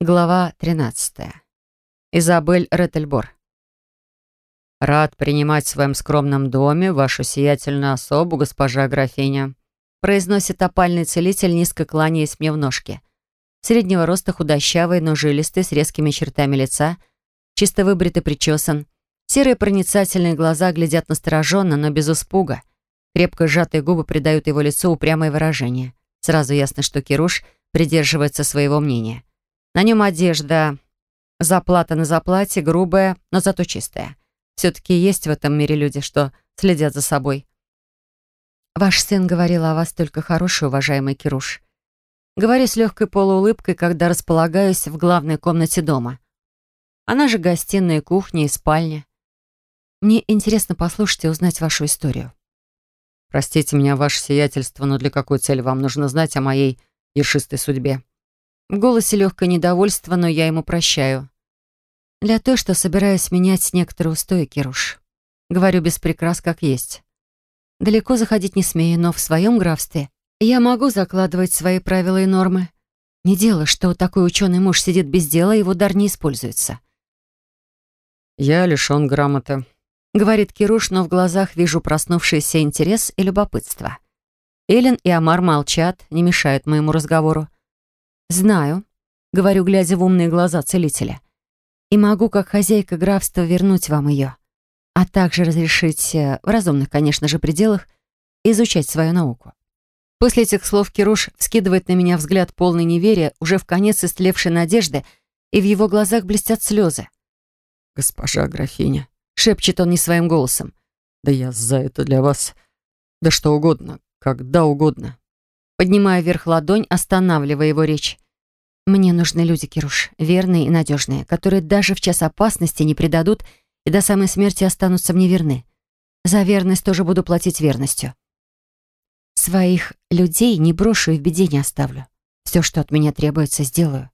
Глава 13. Изабель Реттельбор. «Рад принимать в своем скромном доме вашу сиятельную особу, госпожа графиня», произносит опальный целитель, низко кланяясь мне в ножки. Среднего роста худощавый, но жилистый, с резкими чертами лица, чисто выбритый причесан. Серые проницательные глаза глядят настороженно, но без испуга. Крепко сжатые губы придают его лицу упрямое выражение. Сразу ясно, что Кируш придерживается своего мнения. На нем одежда, заплата на заплате, грубая, но зато чистая. Все-таки есть в этом мире люди, что следят за собой. «Ваш сын говорил о вас только хороший, уважаемый Кируш». Говорю с легкой полуулыбкой, когда располагаюсь в главной комнате дома. Она же гостиная, кухня и спальня. Мне интересно послушать и узнать вашу историю. Простите меня, ваше сиятельство, но для какой цели вам нужно знать о моей ершистой судьбе? В голосе легкое недовольство, но я ему прощаю. Для той, что собираюсь менять некоторые устои, Кируш. Говорю без прикрас, как есть. Далеко заходить не смею, но в своем графстве я могу закладывать свои правила и нормы. Не дело, что такой ученый муж сидит без дела, его дар не используется. «Я лишён грамоты», — говорит Кируш, но в глазах вижу проснувшийся интерес и любопытство. Эллен и Амар молчат, не мешают моему разговору. «Знаю», — говорю, глядя в умные глаза целителя. «И могу, как хозяйка графства, вернуть вам ее, а также разрешить, э, в разумных, конечно же, пределах, изучать свою науку». После этих слов Кируш вскидывает на меня взгляд полный неверия, уже в конец истлевшей надежды, и в его глазах блестят слезы. «Госпожа графиня», — шепчет он не своим голосом, «да я за это для вас, да что угодно, когда угодно». Поднимая вверх ладонь, останавливая его речь. «Мне нужны люди, Кируш, верные и надежные, которые даже в час опасности не предадут и до самой смерти останутся мне верны. За верность тоже буду платить верностью. Своих людей не брошу и в беде не оставлю. Все, что от меня требуется, сделаю.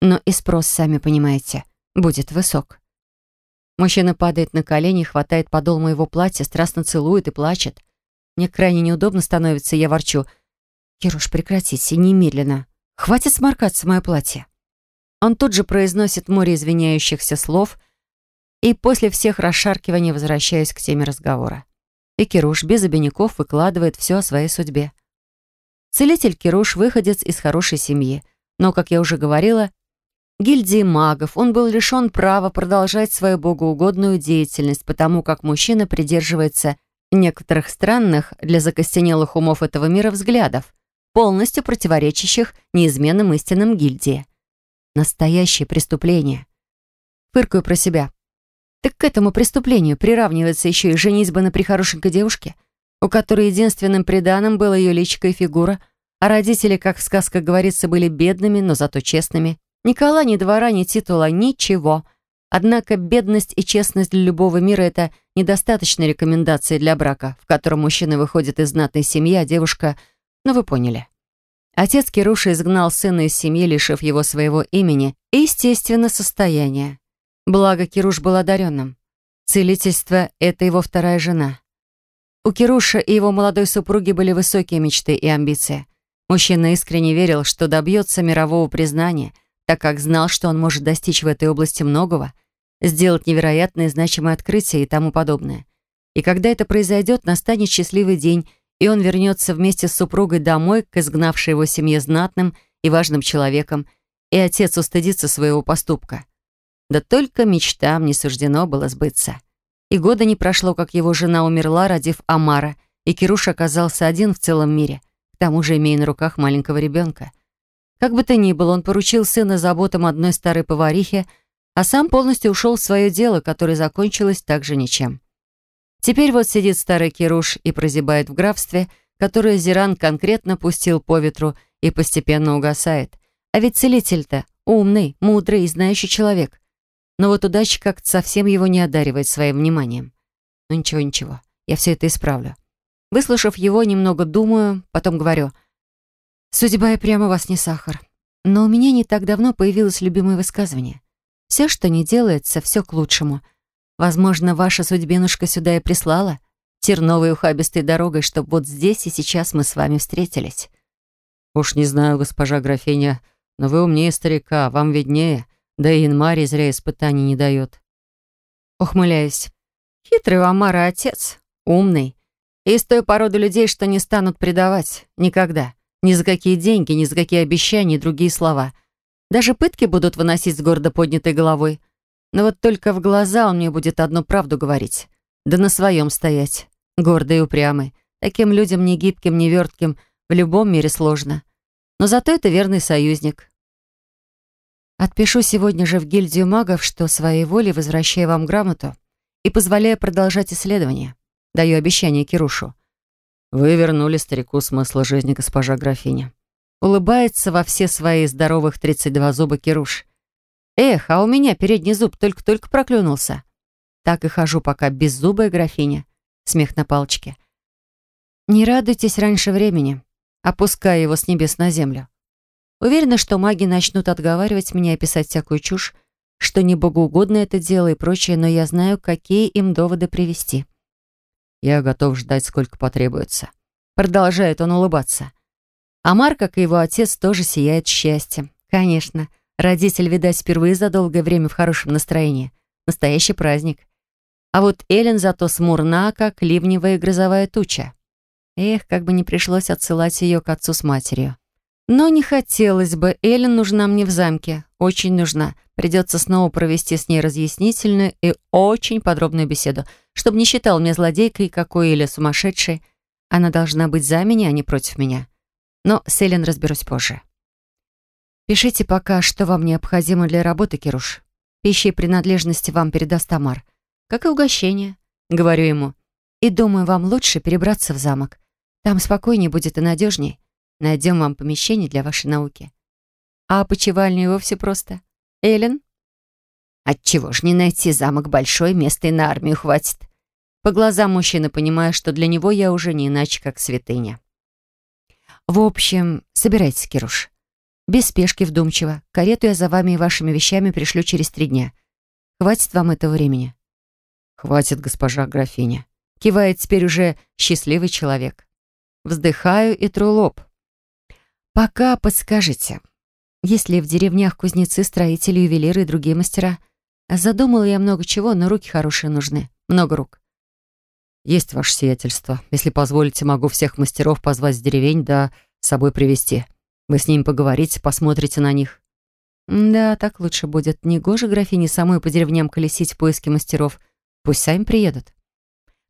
Но и спрос, сами понимаете, будет высок». Мужчина падает на колени, хватает подол моего платья, страстно целует и плачет. Мне крайне неудобно становится, я ворчу — «Кируш, прекратите, немедленно. Хватит сморкаться в мое платье». Он тут же произносит море извиняющихся слов, и после всех расшаркиваний возвращаюсь к теме разговора. И Кируш без обиняков выкладывает все о своей судьбе. Целитель Кируш выходец из хорошей семьи, но, как я уже говорила, гильдии магов он был лишен права продолжать свою богоугодную деятельность, потому как мужчина придерживается некоторых странных для закостенелых умов этого мира взглядов, полностью противоречащих неизменным истинам гильдии. Настоящее преступление. Фыркаю про себя. Так к этому преступлению приравнивается еще и женитьба на прихорошенькой девушке, у которой единственным преданным было ее личико и фигура, а родители, как в сказках говорится, были бедными, но зато честными. Ни кола, ни двора, ни титула, ничего. Однако бедность и честность для любого мира — это недостаточные рекомендации для брака, в котором мужчина выходит из знатной семьи, а девушка — ну, вы поняли. Отец Кируша изгнал сына из семьи, лишив его своего имени и, естественно, состояния. Благо, Кируш был одаренным. Целительство — это его вторая жена. У Кируша и его молодой супруги были высокие мечты и амбиции. Мужчина искренне верил, что добьется мирового признания, так как знал, что он может достичь в этой области многого, сделать невероятные значимые открытия и тому подобное. И когда это произойдет, настанет счастливый день — и он вернется вместе с супругой домой к изгнавшей его семье знатным и важным человеком, и отец устыдится своего поступка. Да только мечтам не суждено было сбыться. И года не прошло, как его жена умерла, родив Амара, и Кируш оказался один в целом мире, к тому же имея на руках маленького ребенка. Как бы то ни было, он поручил сына заботам одной старой поварихи, а сам полностью ушел в свое дело, которое закончилось также ничем. Теперь вот сидит старый Кируш и прозябает в графстве, которое Зиран конкретно пустил по ветру и постепенно угасает. А ведь целитель-то умный, мудрый и знающий человек. Но вот удача как-то совсем его не одаривает своим вниманием. Ну ничего, ничего, я все это исправлю. Выслушав его, немного думаю, потом говорю. Судьба и прямо вас не сахар. Но у меня не так давно появилось любимое высказывание. Все, что не делается, все к лучшему — Возможно, ваша судьбинушка сюда и прислала, терновой ухабистой дорогой, чтобы вот здесь и сейчас мы с вами встретились. Уж не знаю, госпожа графиня, Но вы умнее старика, вам виднее, да и Инмари зря испытаний не дает. Ухмыляюсь. Хитрый у Амара отец, умный. И из той породы людей, что не станут предавать. Никогда. Ни за какие деньги, ни за какие обещания и другие слова. Даже пытки будут выносить с гордо поднятой головой. Но вот только в глаза он мне будет одну правду говорить. Да на своем стоять. Гордый и упрямый. Таким людям ни гибким, ни вертким в любом мире сложно. Но зато это верный союзник. Отпишу сегодня же в гильдию магов, что своей волей возвращаю вам грамоту и позволяю продолжать исследование. Даю обещание Кирушу. Вы вернули старику смысл жизни, госпожа графиня. Улыбается во все свои здоровых 32 зуба Кируш. Эх, а у меня передний зуб только-только проклюнулся. Так и хожу пока беззубая графиня. Смех на палочке. Не радуйтесь раньше времени, опуская его с небес на землю. Уверена, что маги начнут отговаривать меня и писать всякую чушь, что не богоугодно это дело и прочее, но я знаю, какие им доводы привести. Я готов ждать, сколько потребуется. Продолжает он улыбаться. Амар, как и его отец, тоже сияет счастьем. Конечно, родитель, видать, впервые за долгое время в хорошем настроении. Настоящий праздник. А вот Эллен зато смурна, как ливневая грозовая туча. Эх, как бы не пришлось отсылать ее к отцу с матерью. Но не хотелось бы. Эллен нужна мне в замке. Очень нужна. Придется снова провести с ней разъяснительную и очень подробную беседу, чтобы не считал меня злодейкой какой или сумасшедшей. Она должна быть за меня, а не против меня. Но с Эллен разберусь позже. Пишите пока, что вам необходимо для работы, Кируш. Пищи и принадлежности вам передаст Тамар. Как и угощение, говорю ему. И думаю, вам лучше перебраться в замок. Там спокойнее будет и надежнее. Найдем вам помещение для вашей науки. А почевальню и вовсе просто. Эллен? Отчего ж не найти замок большой, места и на армию хватит. По глазам мужчины понимаю, что для него я уже не иначе, как святыня. В общем, собирайтесь, Кируш. Без спешки, вдумчиво. Карету я за вами и вашими вещами пришлю через три дня. Хватит вам этого времени? Хватит, госпожа графиня. Кивает теперь уже счастливый человек. Вздыхаю и тру лоб. Пока подскажите, есть ли в деревнях кузнецы, строители, ювелиры и другие мастера? Задумала я много чего, но руки хорошие нужны. Много рук. «Есть ваше сиятельство. Если позволите, могу всех мастеров позвать с деревень, да с собой привести. Вы с ними поговорите, посмотрите на них». «Да, так лучше будет. Негоже графине самой по деревням колесить в поиске мастеров. Пусть сами приедут».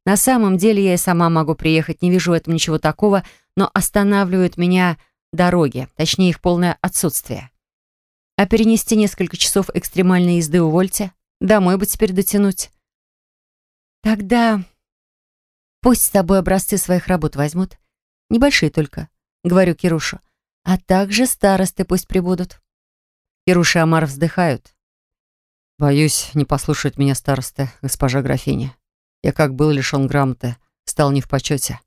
На самом деле я и сама могу приехать, не вижу в этом ничего такого, но останавливают меня дороги, точнее их полное отсутствие. А перенести несколько часов экстремальной езды увольте. Домой бы теперь дотянуть. Тогда Пусть с собой образцы своих работ возьмут. Небольшие только, говорю Кирушу. А также старосты пусть прибудут. Кируша и Амар вздыхают. Боюсь, не послушать меня старосты, госпожа графиня. Я как был лишен грамоты, стал не в почете.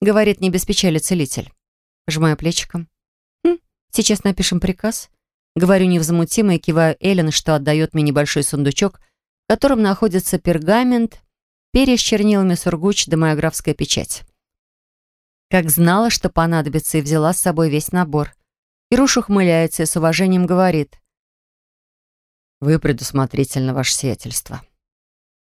Говорит не без печали целитель. Пожимаю плечиком. Хм, сейчас напишем приказ. Говорю невозмутимо и киваю Эллен, что отдает мне небольшой сундучок, в котором находится пергамент, перья с чернилами сургуч да моя графская печать. Как знала, что понадобится, и взяла с собой весь набор. Ируш ухмыляется и с уважением говорит. «Вы предусмотрительно, ваше сиятельство».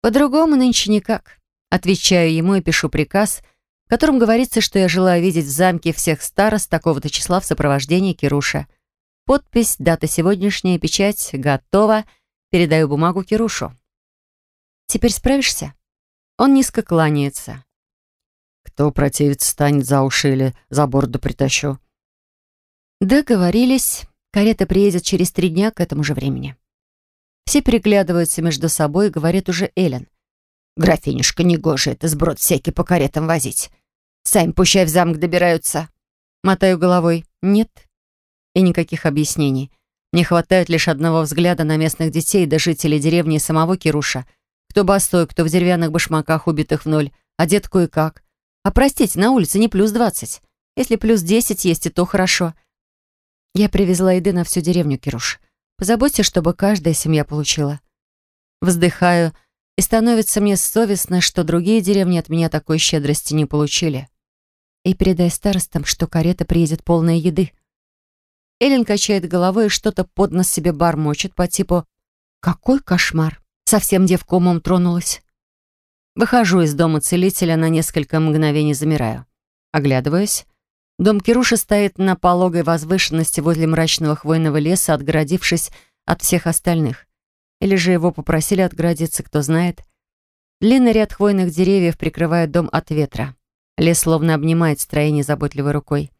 «По-другому нынче никак». Отвечаю ему и пишу приказ, в котором говорится, что я желаю видеть в замке всех старост такого-то числа в сопровождении Кируша. Подпись, дата сегодняшняя, печать, готово. Передаю бумагу Кирушу. «Теперь справишься?» Он низко кланяется. «Кто противиться станет за уши или за бороду притащу?» Договорились. Карета приедет через три дня к этому же времени. Все переглядываются между собой и говорит уже Эллен. «Графинюшка, негоже это сброд всякий по каретам возить. Сами пущай в замок добираются». Мотаю головой. «Нет». И никаких объяснений. Мне хватает лишь одного взгляда на местных детей до жителей деревни самого Кируша — кто босой, кто в деревянных башмаках, убитых в ноль, одет кое-как. А простите, на улице не плюс двадцать. Если плюс десять есть, и то хорошо. Я привезла еды на всю деревню, Кируш. Позаботься, чтобы каждая семья получила. Вздыхаю, и становится мне совестно, что другие деревни от меня такой щедрости не получили. И передай старостам, что карета приедет полная еды. Эллен качает головой и что-то под нос себе бормочет по типу «Какой кошмар!» Совсем девка умом тронулась. Выхожу из дома целителя, на несколько мгновений замираю. Оглядываюсь. Дом Кируши стоит на пологой возвышенности возле мрачного хвойного леса, отгородившись от всех остальных. Или же его попросили отгородиться, кто знает. Длинный ряд хвойных деревьев прикрывает дом от ветра. Лес словно обнимает строение заботливой рукой.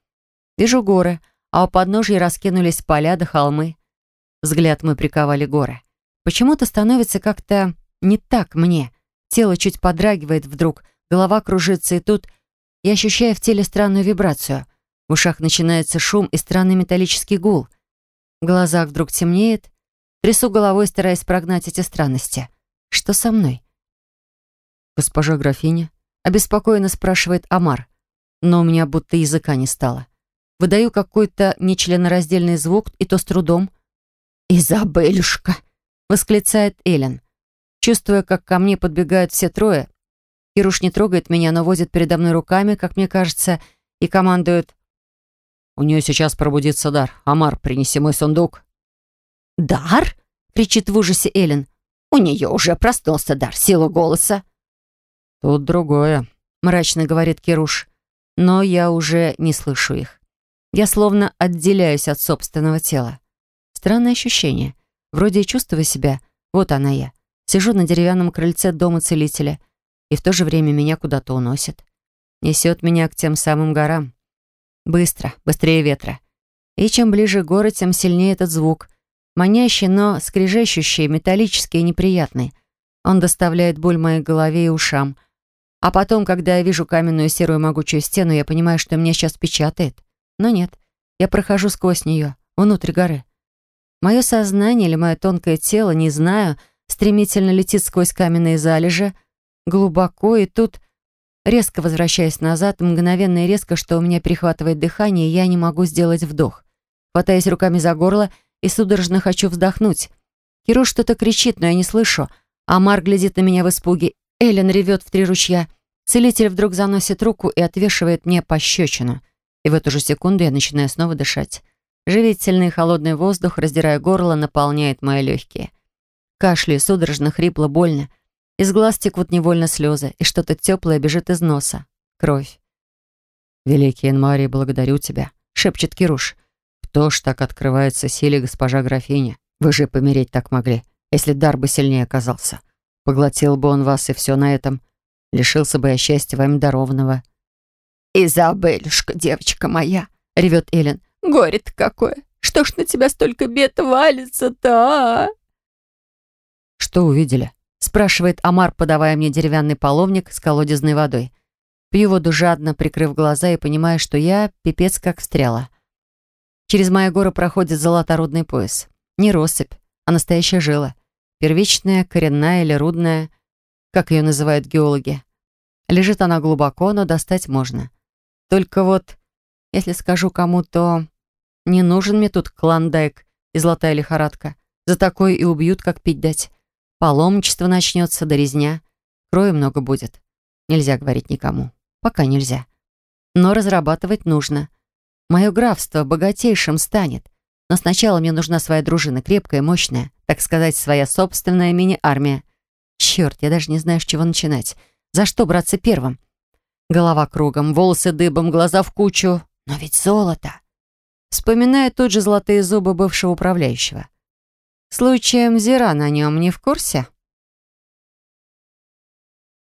Вижу горы, а у подножья раскинулись поля да холмы. Взгляд мы приковали горы. Почему-то становится как-то не так мне. Тело чуть подрагивает вдруг, голова кружится, и тут я ощущаю в теле странную вибрацию. В ушах начинается шум и странный металлический гул. В глазах вдруг темнеет. Трясу головой, стараясь прогнать эти странности. Что со мной? «Госпожа графиня?» — обеспокоенно спрашивает Амар. Но у меня будто языка не стало. Выдаю какой-то нечленораздельный звук, и то с трудом. «Изабелюшка!» — восклицает Эллен. Чувствуя, как ко мне подбегают все трое, Кируш не трогает меня, но возит передо мной руками, как мне кажется, и командует. «У нее сейчас пробудится дар. Амар, принеси мой сундук». «Дар?» — кричит в ужасе Эллен. «У нее уже проснулся дар, сила голоса». «Тут другое», — мрачно говорит Кируш. Но я уже не слышу их. Я словно отделяюсь от собственного тела. Странное ощущение. Вроде и чувствую себя. Вот она я. Сижу на деревянном крыльце дома целителя — и в то же время меня куда-то уносит. Несет меня к тем самым горам. Быстро, быстрее ветра. И чем ближе горы, тем сильнее этот звук. Манящий, но скрежещущий, металлический и неприятный. Он доставляет боль моей голове и ушам. А потом, когда я вижу каменную серую могучую стену, я понимаю, что меня сейчас печатает. Но нет, я прохожу сквозь нее, внутрь горы. Мое сознание или мое тонкое тело, не знаю, стремительно летит сквозь каменные залежи, глубоко, и тут, резко возвращаясь назад, мгновенно и резко, что у меня перехватывает дыхание, я не могу сделать вдох. Хватаясь руками за горло и судорожно хочу вздохнуть. Киру что-то кричит, но я не слышу. Амар глядит на меня в испуге. Эллен ревет в три ручья. Целитель вдруг заносит руку и отвешивает мне пощечину. И в эту же секунду я начинаю снова дышать. Живительный холодный воздух, раздирая горло, наполняет мои легкие. Кашляю судорожно, хрипло, больно. Из глаз текут невольно слезы, и что-то теплое бежит из носа. Кровь. «Великий Энмарий, благодарю тебя», — шепчет Кируш. «Кто ж так открывается силе госпожа графиня? Вы же помереть так могли, если дар бы сильнее оказался. Поглотил бы он вас, и все на этом. Лишился бы я счастья вами дарованного». «Изабелюшка, девочка моя!» — ревет Эллен. «Горе-то какое! Что ж на тебя столько бед валится-то, а?» «Что увидели?» спрашивает Амар, подавая мне деревянный половник с колодезной водой. Пью воду жадно, прикрыв глаза и понимая, что я пипец как встряла. Через мои горы проходит золоторудный пояс. Не россыпь, а настоящая жила. Первичная, коренная или рудная, как ее называют геологи. Лежит она глубоко, но достать можно. Только вот, если скажу кому, то не нужен мне тут клондайк и золотая лихорадка. За такое и убьют, как пить дать. Паломничество начнется, до резня. Крови много будет. Нельзя говорить никому. Пока нельзя. Но разрабатывать нужно. Мое графство богатейшим станет. Но сначала мне нужна своя дружина, крепкая, мощная, так сказать, своя собственная мини-армия. Черт, я даже не знаю, с чего начинать. За что браться первым? Голова кругом, волосы дыбом, глаза в кучу. Но ведь золото. Вспоминаю тут же золотые зубы бывшего управляющего. Случаем Зира на нем не в курсе?